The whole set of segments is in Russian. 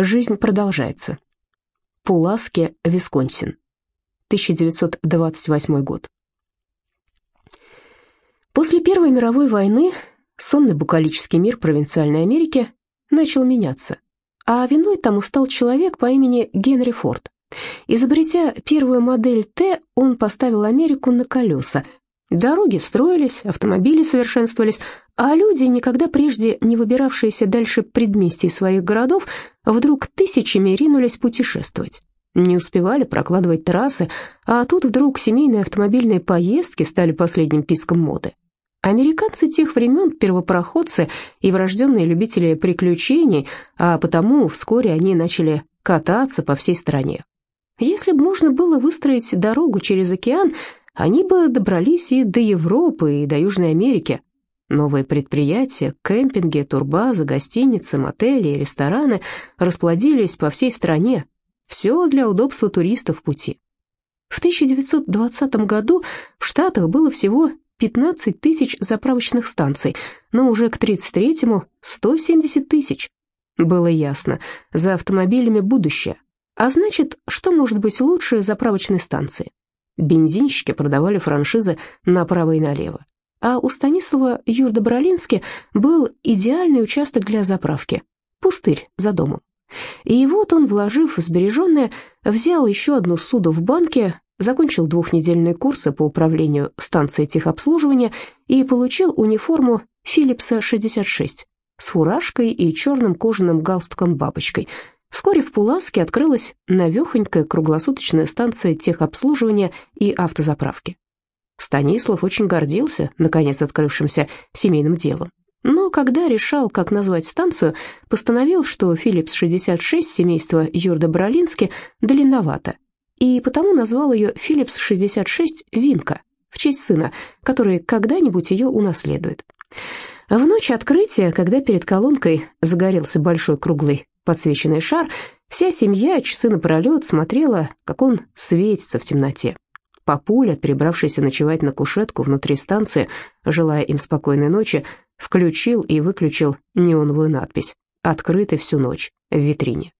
Жизнь продолжается. Пуласке, Висконсин. 1928 год. После Первой мировой войны сонный букалический мир провинциальной Америки начал меняться, а виной тому стал человек по имени Генри Форд. Изобретя первую модель Т, он поставил Америку на колеса. Дороги строились, автомобили совершенствовались, а люди, никогда прежде не выбиравшиеся дальше предместий своих городов, вдруг тысячами ринулись путешествовать. Не успевали прокладывать трассы, а тут вдруг семейные автомобильные поездки стали последним писком моды. Американцы тех времен – первопроходцы и врожденные любители приключений, а потому вскоре они начали кататься по всей стране. Если бы можно было выстроить дорогу через океан, они бы добрались и до Европы, и до Южной Америки. Новые предприятия, кемпинги, турбазы, гостиницы, мотели и рестораны расплодились по всей стране. Все для удобства туристов в пути. В 1920 году в Штатах было всего 15 тысяч заправочных станций, но уже к 33-му 170 тысяч. Было ясно, за автомобилями будущее. А значит, что может быть лучше заправочной станции? Бензинщики продавали франшизы направо и налево. А у Станислава Юрда-Бролински был идеальный участок для заправки – пустырь за домом. И вот он, вложив сбереженное, взял еще одну суду в банке, закончил двухнедельные курсы по управлению станцией техобслуживания и получил униформу Philipsa 66 с фуражкой и черным кожаным галстуком-бабочкой. Вскоре в Пуласке открылась навехонькая круглосуточная станция техобслуживания и автозаправки. Станислав очень гордился, наконец, открывшимся семейным делом. Но когда решал, как назвать станцию, постановил, что Philips 66 семейства Юрда Бролински длинновато – и потому назвал ее Philips-66 Винка, в честь сына, который когда-нибудь ее унаследует. В ночь открытия, когда перед колонкой загорелся большой круглый подсвеченный шар, вся семья часы напролет смотрела, как он светится в темноте. Папуля, перебравшийся ночевать на кушетку внутри станции, желая им спокойной ночи, включил и выключил неоновую надпись «Открыты всю ночь» в витрине.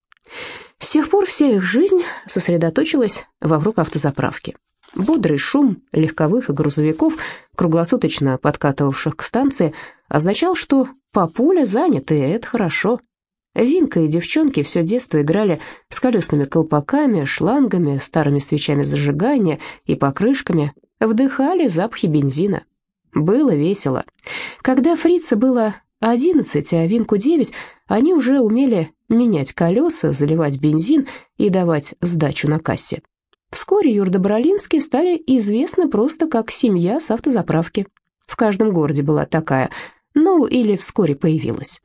С тех пор вся их жизнь сосредоточилась вокруг автозаправки. Бодрый шум легковых и грузовиков, круглосуточно подкатывавших к станции, означал, что папуля занят, и это хорошо. Винка и девчонки все детство играли с колесными колпаками, шлангами, старыми свечами зажигания и покрышками, вдыхали запахи бензина. Было весело. Когда фрица было одиннадцать, а Винку девять, они уже умели менять колеса, заливать бензин и давать сдачу на кассе. Вскоре Юрдо-Боролинские стали известны просто как семья с автозаправки. В каждом городе была такая, ну или вскоре появилась.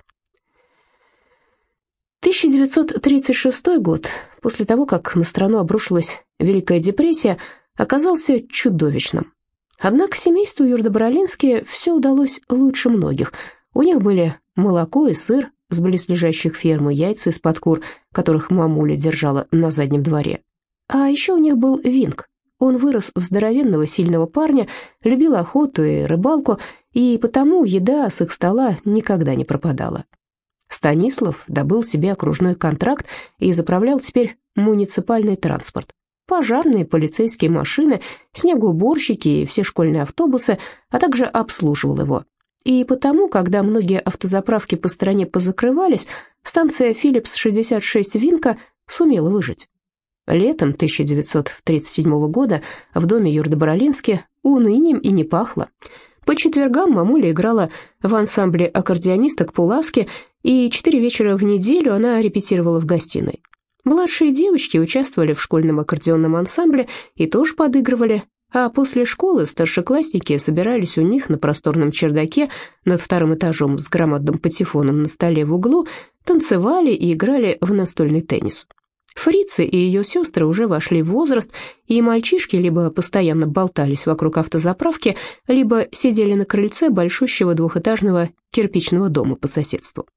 1936 год, после того, как на страну обрушилась Великая депрессия, оказался чудовищным. Однако семейству Юрдо-Боролинские все удалось лучше многих. У них были молоко и сыр, с близлежащих ферм и яйца из-под кур, которых мамуля держала на заднем дворе. А еще у них был Винг. Он вырос в здоровенного сильного парня, любил охоту и рыбалку, и потому еда с их стола никогда не пропадала. Станислав добыл себе окружной контракт и заправлял теперь муниципальный транспорт. Пожарные, полицейские машины, снегоуборщики и все школьные автобусы, а также обслуживал его. И потому, когда многие автозаправки по стране позакрывались, станция Philips 66 Винка сумела выжить. Летом 1937 года в доме Юрда Боролински унынием и не пахло. По четвергам мамуля играла в ансамбле аккордеонисток Пуласки, и четыре вечера в неделю она репетировала в гостиной. Младшие девочки участвовали в школьном аккордеонном ансамбле и тоже подыгрывали, а после школы старшеклассники собирались у них на просторном чердаке над вторым этажом с громадным патефоном на столе в углу, танцевали и играли в настольный теннис. Фрицы и ее сестры уже вошли в возраст, и мальчишки либо постоянно болтались вокруг автозаправки, либо сидели на крыльце большущего двухэтажного кирпичного дома по соседству.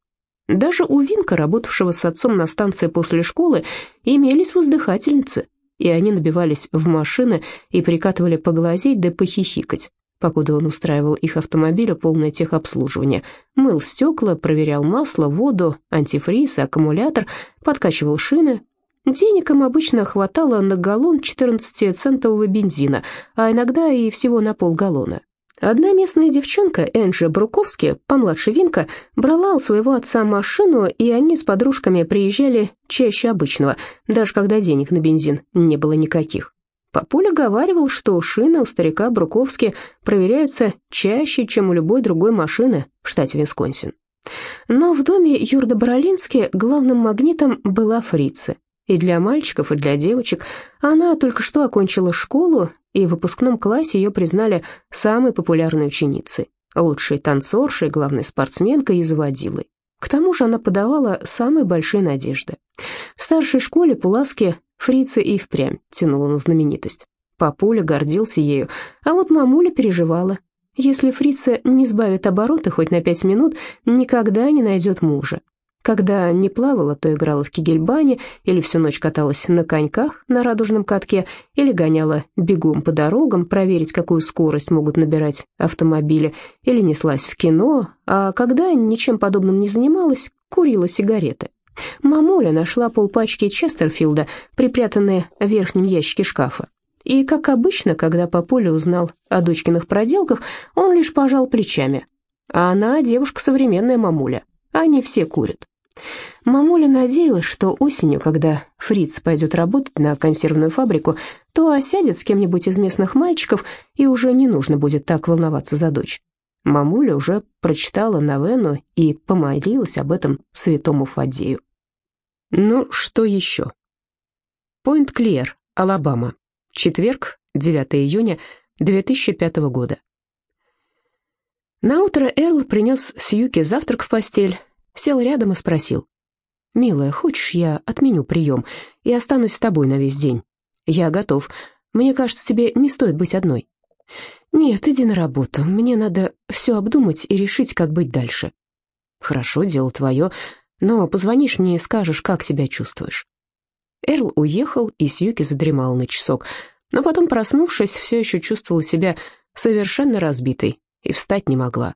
Даже у Винка, работавшего с отцом на станции после школы, имелись воздыхательницы – и они набивались в машины и прикатывали поглазеть да похихикать, покуда он устраивал их автомобиля полное техобслуживание. Мыл стекла, проверял масло, воду, антифриз, аккумулятор, подкачивал шины. Денег им обычно хватало на галлон 14-центового бензина, а иногда и всего на полгаллона. Одна местная девчонка, Энджи Бруковски, помладше Винка, брала у своего отца машину, и они с подружками приезжали чаще обычного, даже когда денег на бензин не было никаких. Папуля говаривал, что шины у старика Бруковски проверяются чаще, чем у любой другой машины в штате Висконсин. Но в доме Юрда Боролински главным магнитом была фрица. И для мальчиков, и для девочек. Она только что окончила школу, и в выпускном классе ее признали самой популярной ученицей, лучшей танцоршей, главной спортсменкой и заводилой. К тому же она подавала самые большие надежды. В старшей школе Пуласки Фрица и впрямь тянула на знаменитость. Папуля гордился ею, а вот мамуля переживала. Если Фрица не сбавит обороты хоть на пять минут, никогда не найдет мужа. Когда не плавала, то играла в кигельбане или всю ночь каталась на коньках на радужном катке или гоняла бегом по дорогам, проверить, какую скорость могут набирать автомобили, или неслась в кино, а когда ничем подобным не занималась, курила сигареты. Мамуля нашла полпачки Честерфилда, припрятанные в верхнем ящике шкафа. И, как обычно, когда Папуля узнал о дочкиных проделках, он лишь пожал плечами. А она девушка современная мамуля, они все курят. Мамуля надеялась, что осенью, когда Фриц пойдет работать на консервную фабрику, то осядет с кем-нибудь из местных мальчиков, и уже не нужно будет так волноваться за дочь. Мамуля уже прочитала новену и помолилась об этом святому Фадею. Ну, что еще? Пойнт-Клиер, Алабама. Четверг, 9 июня 2005 года. Наутро Эрл принес Сьюке завтрак в постель, сел рядом и спросил. «Милая, хочешь, я отменю прием и останусь с тобой на весь день? Я готов. Мне кажется, тебе не стоит быть одной». «Нет, иди на работу. Мне надо все обдумать и решить, как быть дальше». «Хорошо, дело твое но позвонишь мне и скажешь, как себя чувствуешь». Эрл уехал, и Сьюки задремал на часок, но потом, проснувшись, все еще чувствовала себя совершенно разбитой и встать не могла.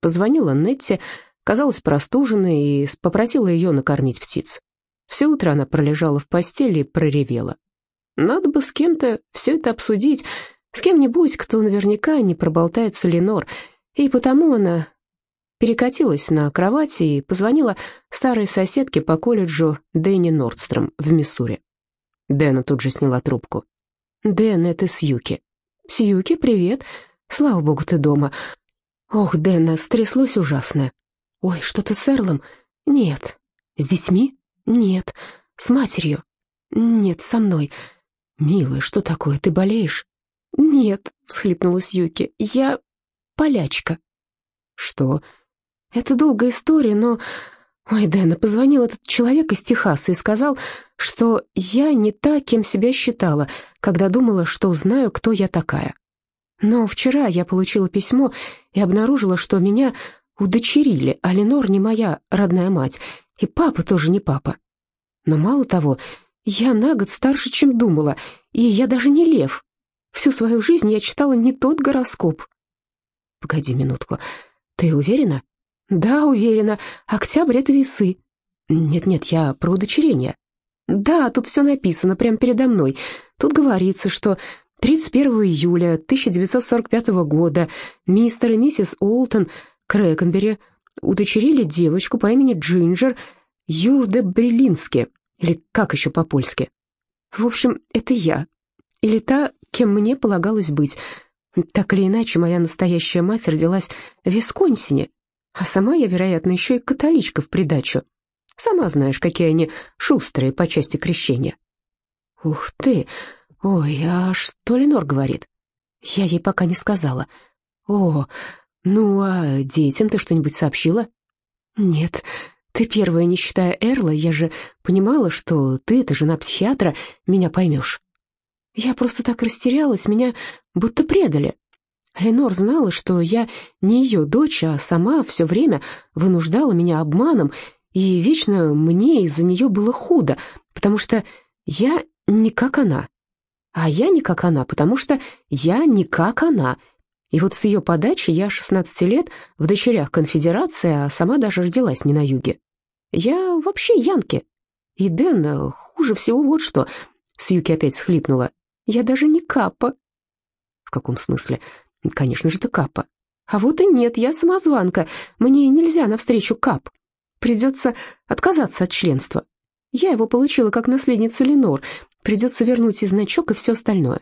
Позвонила Нетти, казалась простуженной и попросила ее накормить птиц. Все утро она пролежала в постели и проревела. Надо бы с кем-то все это обсудить, с кем-нибудь, кто наверняка не проболтается Ленор, и потому она перекатилась на кровати и позвонила старой соседке по колледжу Дэнни Нордстром в Миссури. Дэна тут же сняла трубку. «Дэн, это Сьюки». «Сьюки, привет. Слава богу, ты дома. Ох, Дэна, стряслось ужасное. Ой, что-то с Эрлом? Нет. С детьми? Нет. С матерью? Нет, со мной. Милая, что такое, ты болеешь?» «Нет», — всхлипнула Сьюки, — «я полячка». «Что?» Это долгая история, но... Ой, Дэна, позвонил этот человек из Техаса и сказал, что я не та, кем себя считала, когда думала, что знаю, кто я такая. Но вчера я получила письмо и обнаружила, что меня удочерили, а Ленор не моя родная мать, и папа тоже не папа. Но мало того, я на год старше, чем думала, и я даже не лев. Всю свою жизнь я читала не тот гороскоп. Погоди минутку, ты уверена? «Да, уверена. Октябрь — это весы». «Нет-нет, я про удочерение». «Да, тут все написано, прямо передо мной. Тут говорится, что 31 июля 1945 года мистер и миссис Олтон Крэкенбери удочерили девочку по имени Джинджер Юрде Брелински, или как еще по-польски. В общем, это я, или та, кем мне полагалось быть. Так или иначе, моя настоящая мать родилась в Висконсине, а сама я, вероятно, еще и католичка в придачу. Сама знаешь, какие они шустрые по части крещения. Ух ты! Ой, а что Ленор говорит? Я ей пока не сказала. О, ну а детям ты что-нибудь сообщила? Нет, ты первая, не считая Эрла, я же понимала, что ты, ты жена психиатра, меня поймешь. Я просто так растерялась, меня будто предали. Ленор знала, что я не ее дочь, а сама все время вынуждала меня обманом, и вечно мне из-за нее было худо, потому что я не как она. А я не как она, потому что я не как она. И вот с ее подачи я 16 лет в дочерях конфедерации, а сама даже родилась не на юге. Я вообще янки. И Дэн, э, хуже всего вот что. Сьюки опять схлипнула. Я даже не капа. В каком смысле? Конечно же, ты капа. А вот и нет, я самозванка. Мне нельзя навстречу кап. Придется отказаться от членства. Я его получила как наследница Ленор. Придется вернуть и значок, и все остальное.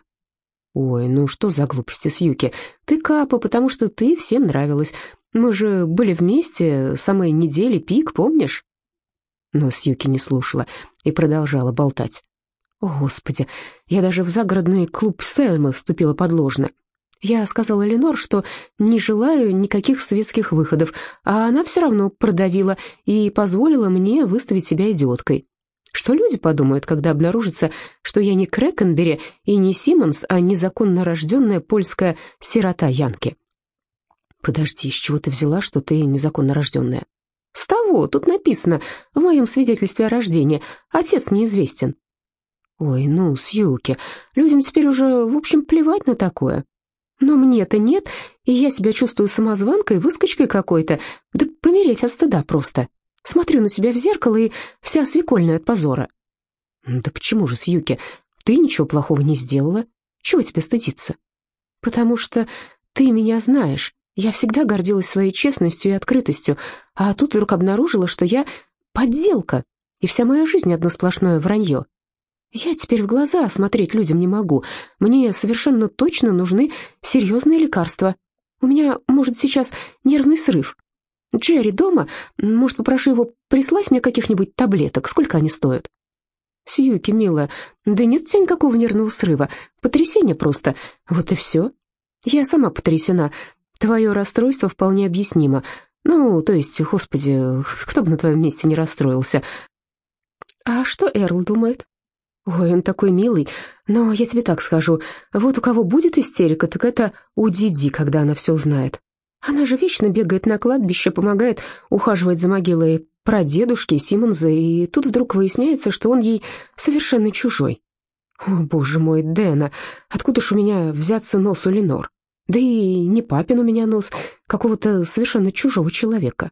Ой, ну что за глупости, Сьюки? Ты капа, потому что ты всем нравилась. Мы же были вместе самые недели пик, помнишь? Но Сьюки не слушала и продолжала болтать. О, Господи, я даже в загородный клуб Сельмы вступила подложно. Я сказала Ленор, что не желаю никаких светских выходов, а она все равно продавила и позволила мне выставить себя идиоткой. Что люди подумают, когда обнаружится, что я не Крэкенбери и не Симмонс, а незаконно рожденная польская сирота Янки? Подожди, с чего ты взяла, что ты незаконно рожденная? С того, тут написано, в моем свидетельстве о рождении, отец неизвестен. Ой, ну, Сьюки, людям теперь уже, в общем, плевать на такое. Но мне-то нет, и я себя чувствую самозванкой, выскочкой какой-то. Да помереть от стыда просто. Смотрю на себя в зеркало и вся свекольная от позора. Да почему же, Сьюки, ты ничего плохого не сделала? Чего тебе стыдиться? Потому что ты меня знаешь. Я всегда гордилась своей честностью и открытостью, а тут вдруг обнаружила, что я подделка, и вся моя жизнь одно сплошное вранье. Я теперь в глаза смотреть людям не могу. Мне совершенно точно нужны серьезные лекарства. У меня, может, сейчас нервный срыв. Джерри дома? Может, попрошу его прислать мне каких-нибудь таблеток? Сколько они стоят? Сьюки, милая, да нет у тебя никакого нервного срыва. Потрясение просто. Вот и все. Я сама потрясена. Твое расстройство вполне объяснимо. Ну, то есть, господи, кто бы на твоем месте не расстроился. А что Эрл думает? «Ой, он такой милый, но я тебе так скажу, вот у кого будет истерика, так это у Диди, когда она все узнает. Она же вечно бегает на кладбище, помогает ухаживать за могилой прадедушки Симонза, и тут вдруг выясняется, что он ей совершенно чужой. О, боже мой, Дэна, откуда ж у меня взяться нос у Ленор? Да и не папин у меня нос, какого-то совершенно чужого человека.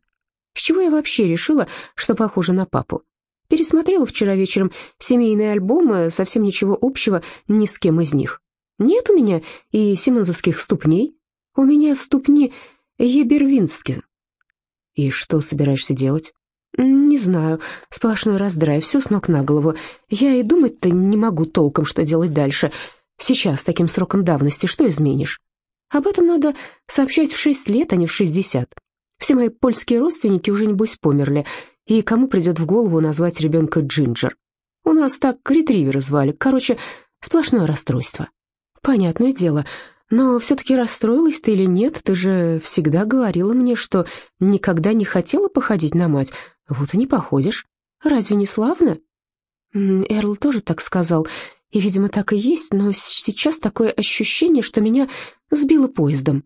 С чего я вообще решила, что похожа на папу? Пересмотрела вчера вечером семейные альбомы, совсем ничего общего ни с кем из них. Нет у меня и симонзовских ступней. У меня ступни ебервинские. И что собираешься делать? Не знаю, сплошной раздрай, все с ног на голову. Я и думать-то не могу толком, что делать дальше. Сейчас, таким сроком давности, что изменишь? Об этом надо сообщать в шесть лет, а не в шестьдесят. Все мои польские родственники уже, небось, померли, и кому придет в голову назвать ребенка Джинджер? У нас так ретривера звали. Короче, сплошное расстройство. Понятное дело. Но все-таки расстроилась ты или нет? Ты же всегда говорила мне, что никогда не хотела походить на мать. Вот и не походишь. Разве не славно? Эрл тоже так сказал. И, видимо, так и есть, но сейчас такое ощущение, что меня сбило поездом.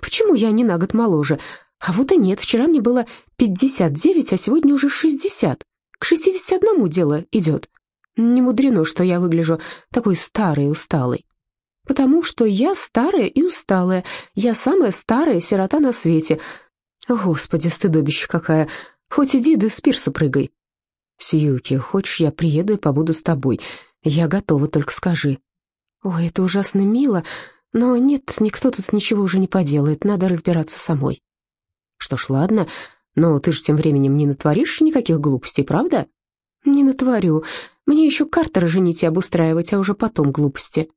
Почему я не на год моложе? А вот и нет, вчера мне было 59, а сегодня уже 60. К 61 дело идет. Не мудрено, что я выгляжу такой старой усталой. Потому что я старая и усталая. Я самая старая сирота на свете. Господи, стыдобище какая. Хоть иди да с пирса прыгай. Сьюки, хочешь, я приеду и побуду с тобой? Я готова, только скажи. Ой, это ужасно мило, но нет, никто тут ничего уже не поделает, надо разбираться самой. Что ж, ладно, но ты же тем временем не натворишь никаких глупостей, правда? Не натворю. Мне еще Картера женить и обустраивать, а уже потом глупости.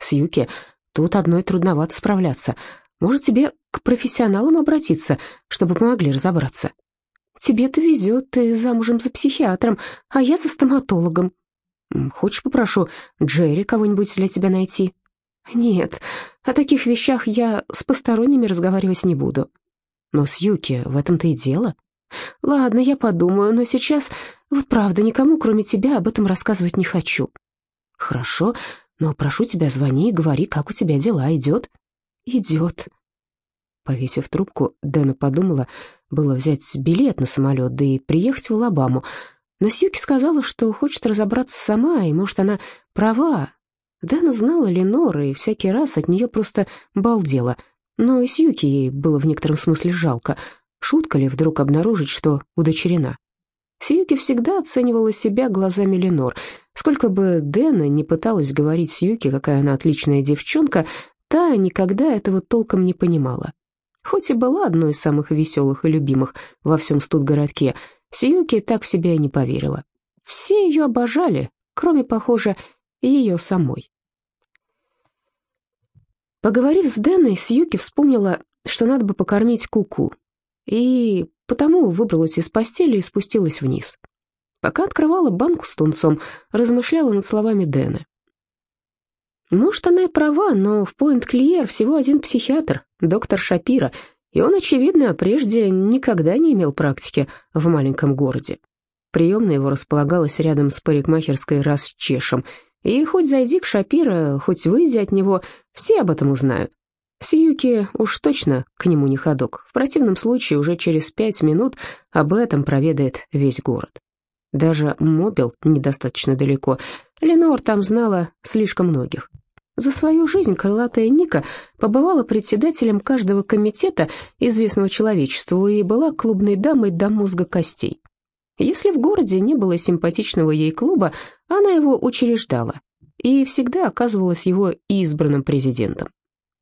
Сьюки, тут одной трудновато справляться. Может, тебе к профессионалам обратиться, чтобы помогли разобраться? Тебе-то везет, ты замужем за психиатром, а я за стоматологом. Хочешь, попрошу Джерри кого-нибудь для тебя найти? Нет, о таких вещах я с посторонними разговаривать не буду. Но с Юки в этом-то и дело. Ладно, я подумаю, но сейчас, вот правда, никому, кроме тебя, об этом рассказывать не хочу. Хорошо, но прошу тебя, звони и говори, как у тебя дела, идет? Идет. Повесив трубку, Дэна подумала, было взять билет на самолет, да и приехать в Алабаму. Но Сьюки сказала, что хочет разобраться сама, и, может, она права. Дэна знала Ленор, и всякий раз от нее просто балдела — Но и Сьюки ей было в некотором смысле жалко. Шутка ли вдруг обнаружить, что удочерена? Сьюки всегда оценивала себя глазами Ленор. Сколько бы Дэна не пыталась говорить Сьюки, какая она отличная девчонка, та никогда этого толком не понимала. Хоть и была одной из самых веселых и любимых во всем студгородке, Сьюки так в себя и не поверила. Все ее обожали, кроме, похоже, ее самой. Поговорив с Дэной, Сьюки вспомнила, что надо бы покормить Куку, -ку, и потому выбралась из постели и спустилась вниз. Пока открывала банку с тунцом, размышляла над словами Дэны. Может, она и права, но в Пойнт-Клиер всего один психиатр, доктор Шапира, и он, очевидно, прежде никогда не имел практики в маленьком городе. Приемная его располагалась рядом с парикмахерской Расчешем, и хоть зайди к Шапира, хоть выйди от него, все об этом узнают. Сиюки уж точно к нему не ходок, в противном случае уже через пять минут об этом проведает весь город. Даже Мобил недостаточно далеко, Ленор там знала слишком многих. За свою жизнь крылатая Ника побывала председателем каждого комитета известного человечеству и была клубной дамой до мозга костей. Если в городе не было симпатичного ей клуба, она его учреждала и всегда оказывалась его избранным президентом.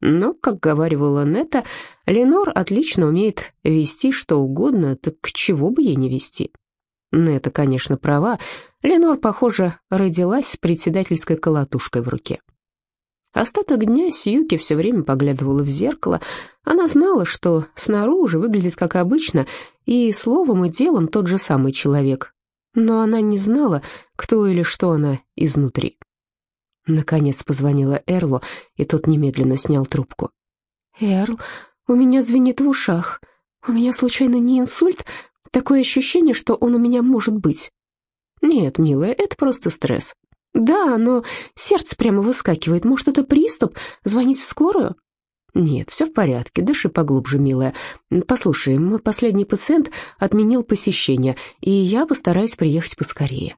Но, как говаривала Нета, Ленор отлично умеет вести что угодно, так к чего бы ей не вести. Нета, конечно, права, Ленор, похоже, родилась с председательской колотушкой в руке. Остаток дня Сьюки все время поглядывала в зеркало. Она знала, что снаружи выглядит как обычно, и словом и делом тот же самый человек. Но она не знала, кто или что она изнутри. Наконец позвонила Эрлу, и тот немедленно снял трубку. «Эрл, у меня звенит в ушах. У меня случайно не инсульт? Такое ощущение, что он у меня может быть». «Нет, милая, это просто стресс. «Да, но сердце прямо выскакивает. Может, это приступ? Звонить в скорую?» «Нет, все в порядке. Дыши поглубже, милая. Послушай, мой последний пациент отменил посещение, и я постараюсь приехать поскорее».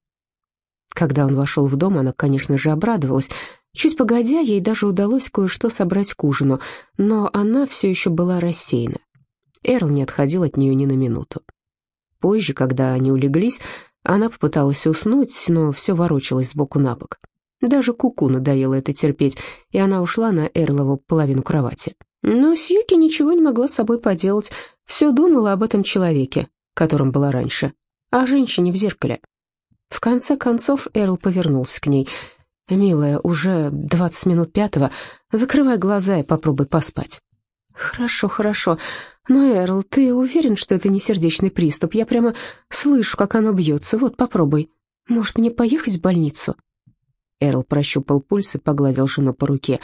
Когда он вошел в дом, она, конечно же, обрадовалась. Чуть погодя, ей даже удалось кое-что собрать к ужину, но она все еще была рассеяна. Эрл не отходил от нее ни на минуту. Позже, когда они улеглись, она попыталась уснуть, но все ворочалось сбоку на бок. Даже Куку надоело это терпеть, и она ушла на Эрлову половину кровати. Но Сьюки ничего не могла с собой поделать, все думала об этом человеке, которым была раньше, о женщине в зеркале. В конце концов Эрл повернулся к ней. «Милая, уже двадцать минут пятого, закрывай глаза и попробуй поспать». «Хорошо, хорошо. Но, Эрл, ты уверен, что это не сердечный приступ? Я прямо слышу, как оно бьется. Вот, попробуй. Может, мне поехать в больницу?» Эрл прощупал пульс и погладил жену по руке.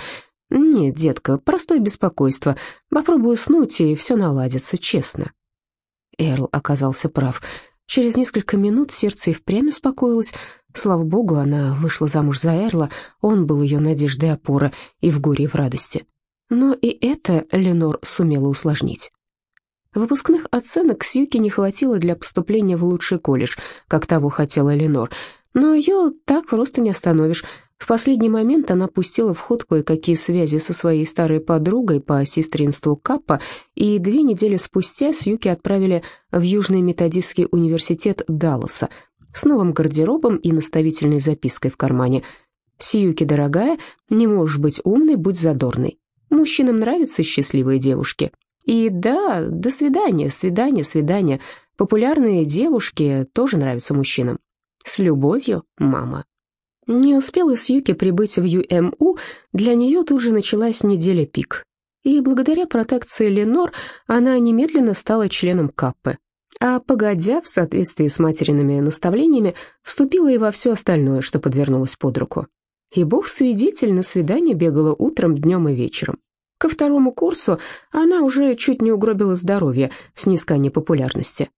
«Нет, детка, простое беспокойство. Попробуй уснуть, и все наладится, честно». Эрл оказался прав. Через несколько минут сердце и впрямь успокоилось. Слава богу, она вышла замуж за Эрла, он был ее надеждой опора и в горе, и в радости. Но и это Ленор сумела усложнить. Выпускных оценок Сьюки не хватило для поступления в лучший колледж, как того хотела Ленор, но ее так просто не остановишь. В последний момент она пустила в ход кое-какие связи со своей старой подругой по сестринству Каппа, и две недели спустя Сьюки отправили в Южный методистский университет Далласа с новым гардеробом и наставительной запиской в кармане. «Сьюки, дорогая, не можешь быть умной, будь задорной. Мужчинам нравятся счастливые девушки. И да, до свидания, свидания, свидания. Популярные девушки тоже нравятся мужчинам. С любовью, мама. Не успела Сьюки прибыть в ЮМУ, для нее тут же началась неделя пик. И благодаря протекции Ленор она немедленно стала членом Каппы. А погодя, в соответствии с материными наставлениями, вступила и во все остальное, что подвернулось под руку. И бог-свидетель на свидание бегала утром, днем и вечером. Ко второму курсу она уже чуть не угробила здоровье в снискании популярности.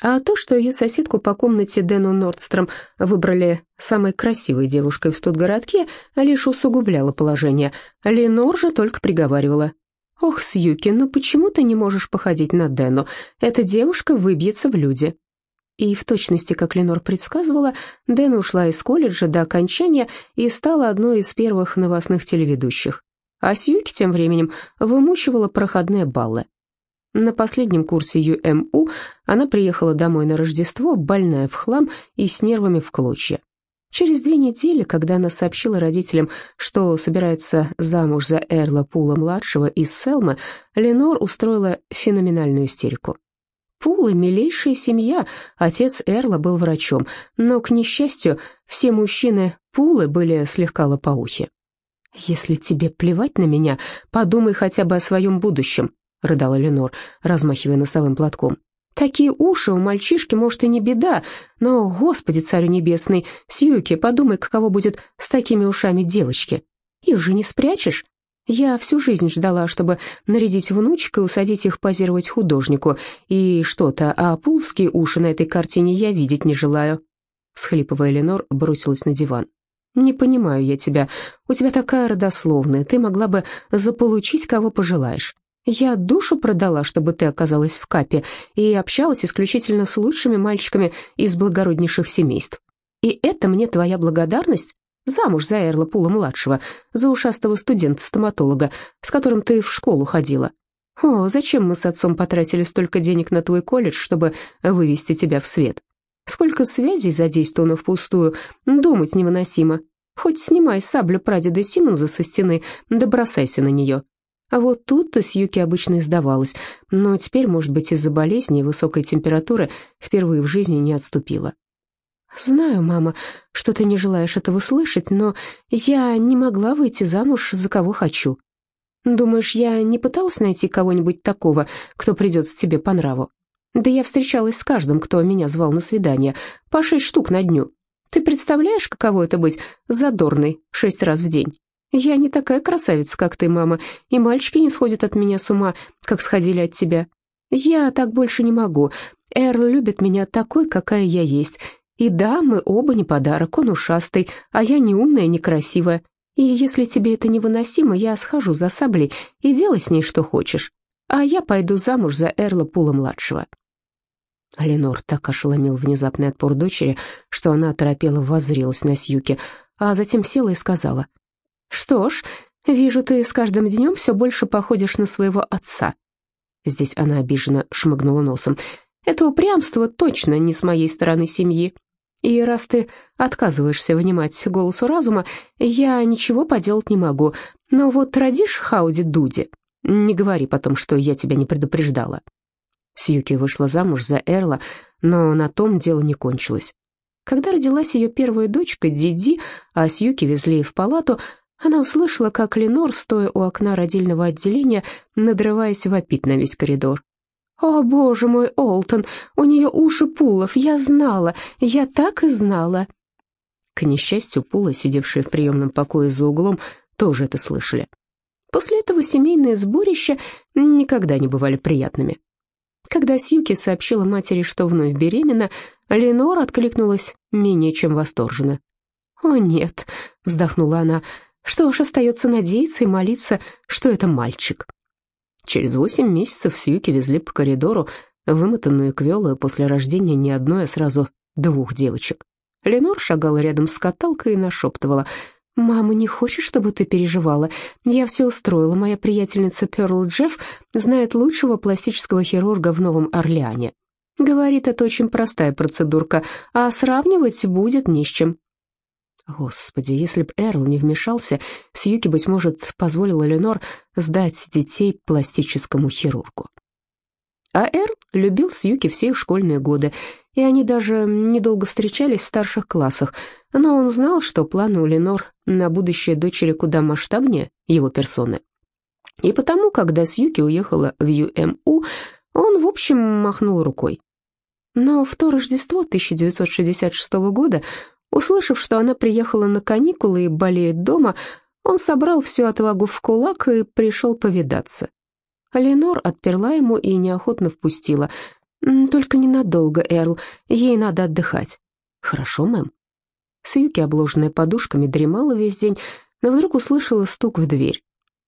А то, что ее соседку по комнате Дэну Нордстром выбрали самой красивой девушкой в студгородке, лишь усугубляло положение. Ленор же только приговаривала. «Ох, Сьюки, ну почему ты не можешь походить на Дэну? Эта девушка выбьется в люди». И в точности, как Ленор предсказывала, Дэн ушла из колледжа до окончания и стала одной из первых новостных телеведущих. а Сьюки тем временем вымучивала проходные баллы. На последнем курсе ЮМУ она приехала домой на Рождество, больная в хлам и с нервами в клочья. Через две недели, когда она сообщила родителям, что собирается замуж за Эрла Пула-младшего из Селмы, Ленор устроила феноменальную истерику. Пулы — милейшая семья, отец Эрла был врачом, но, к несчастью, все мужчины Пулы были слегка лопоухи. «Если тебе плевать на меня, подумай хотя бы о своем будущем», — рыдала Ленор, размахивая носовым платком. Такие уши у мальчишки, может, и не беда, но, Господи, Царю Небесный, Сьюки, подумай, каково будет с такими ушами девочки. Их же не спрячешь. Я всю жизнь ждала, чтобы нарядить внучек и усадить их позировать художнику, и что-то, а пуловские уши на этой картине я видеть не желаю». Схлипывая, Ленор бросилась на диван. «Не понимаю я тебя. У тебя такая родословная, ты могла бы заполучить, кого пожелаешь. Я душу продала, чтобы ты оказалась в капе, и общалась исключительно с лучшими мальчиками из благороднейших семейств. И это мне твоя благодарность? Замуж за Эрла Пула-младшего, за ушастого студента-стоматолога, с которым ты в школу ходила. О, зачем мы с отцом потратили столько денег на твой колледж, чтобы вывести тебя в свет? Сколько связей задействовано впустую, думать невыносимо. Хоть снимай саблю прадеда Симмонса со стены, да бросайся на нее. А вот тут-то Сьюки обычно и сдавалась, но теперь, может быть, из-за болезни и высокой температуры впервые в жизни не отступила. «Знаю, мама, что ты не желаешь этого слышать, но я не могла выйти замуж за кого хочу. Думаешь, я не пыталась найти кого-нибудь такого, кто придется тебе по нраву? Да я встречалась с каждым, кто меня звал на свидание, по шесть штук на дню. Ты представляешь, каково это быть задорной шесть раз в день?» Я не такая красавица, как ты, мама, и мальчики не сходят от меня с ума, как сходили от тебя. Я так больше не могу. Эрл любит меня такой, какая я есть. И да, мы оба не подарок, он ушастый, а я не умная, не красивая. И если тебе это невыносимо, я схожу за саблей и делай с ней что хочешь. А я пойду замуж за Эрла Пула-младшего». Ленор так ошеломил внезапный отпор дочери, что она оторопела воззрелась на Сьюки, а затем села и сказала — «Что ж, вижу, ты с каждым днем все больше походишь на своего отца». Здесь она обиженно шмыгнула носом. «Это упрямство точно не с моей стороны семьи. И раз ты отказываешься внимать голосу разума, я ничего поделать не могу. Но вот родишь Хауди Дуди, не говори потом, что я тебя не предупреждала». Сьюки вышла замуж за Эрла, но на том дело не кончилось. Когда родилась ее первая дочка Диди, а Сьюки везли в палату, она услышала, как Ленор, стоя у окна родильного отделения, надрываясь, вопит на весь коридор. «О, боже мой, Олтон, у нее уши пулов, я знала, я так и знала!» К несчастью, пулы, сидевшие в приемном покое за углом, тоже это слышали. После этого семейные сборища никогда не бывали приятными. Когда Сьюки сообщила матери, что вновь беременна, Ленор откликнулась менее чем восторженно. «О, нет», — вздохнула она, что ж, остается надеяться и молиться, что это мальчик. Через восемь месяцев Сьюки везли по коридору вымотанную квелую после рождения не одной, а сразу двух девочек. Ленор шагала рядом с каталкой и нашептывала. «Мама не хочет, чтобы ты переживала. Я все устроила. Моя приятельница Перл Джефф знает лучшего пластического хирурга в Новом Орлеане. Говорит, это очень простая процедурка, а сравнивать будет не с чем. Господи, если б Эрл не вмешался, Сьюки, быть может, позволила Ленор сдать детей пластическому хирургу. А Эрл любил Сьюки все их школьные годы, и они даже недолго встречались в старших классах, но он знал, что планы у Ленор на будущее дочери куда масштабнее его персоны. И потому, когда Сьюки уехала в ЮМУ, он, в общем, махнул рукой. Но в то Рождество 1966 года Услышав, что она приехала на каникулы и болеет дома, он собрал всю отвагу в кулак и пришел повидаться. Ленор отперла ему и неохотно впустила. «Только ненадолго, Эрл, ей надо отдыхать». «Хорошо, мэм». Сьюки, обложенная подушками, дремала весь день, но вдруг услышала стук в дверь.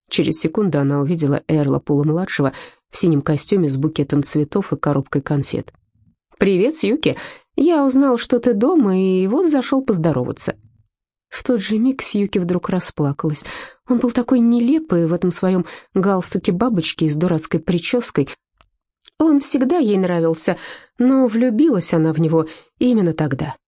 Через секунду она увидела Эрла Пула-младшего в синем костюме с букетом цветов и коробкой конфет. «Привет, Сьюки. Я узнал, что ты дома, и вот зашел поздороваться». В тот же миг Сьюки вдруг расплакалась. Он был такой нелепый в этом своем галстуке бабочки с дурацкой прической. Он всегда ей нравился, но влюбилась она в него именно тогда,